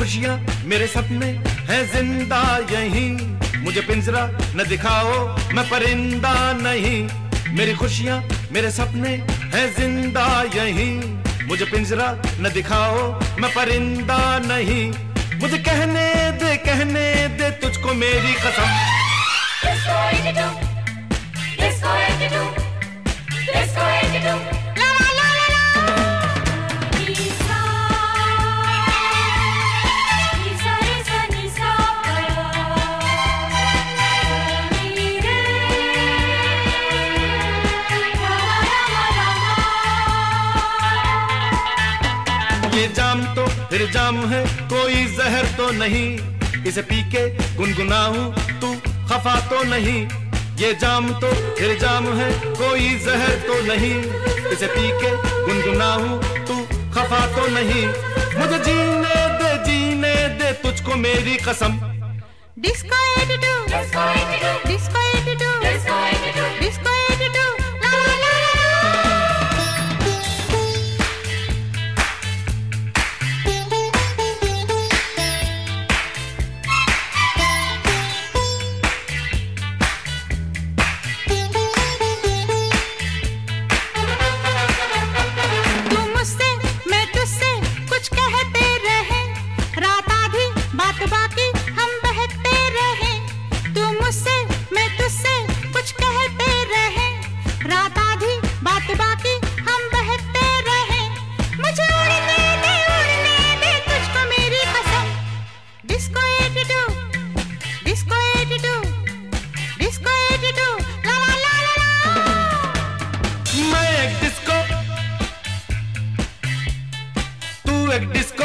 मेरे सपने हैं, ज़िंदा यहीं। मुझे पिंजरा न दिखाओ, मैं परिंदा नहीं। मेरी खुशियाँ मेरे सपने हैं, ज़िंदा यहीं। मुझे पिंजरा न दिखाओ, मैं परिंदा नहीं। मुझे कहने दे कहने दे तुझको मेरी कसम। Disco 82. फिर जाम है कोई जहर तो नहीं। इसे पी के गुनगुनाऊं तू खफा तो नहीं। ये जाम तो फिर जाम है कोई जहर तो नहीं। इसे पी के गुनगुनाऊं तू खफा तो नहीं। मुझे जीने दे जीने दे तुझको मेरी कसम। Disco 82 Disco 82. डिस्को 82 तू मुझसे मैं तुझसे कुछ कहते रहे। रात आधी, बात बाकी, हम बहकते रहे। मुझे उड़ने दे उड़ने दे तुझको मेरी कसम। डिस्को 82 डिस्को 82 डिस्को 82 ला ला ला ला ला। मैं एक डिस्को तू एक डिस्को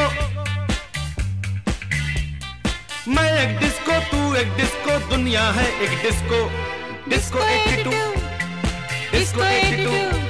एक डिस्को तू एक डिस्को दुनिया है एक डिस्को डिस्को 82 डिस्को 82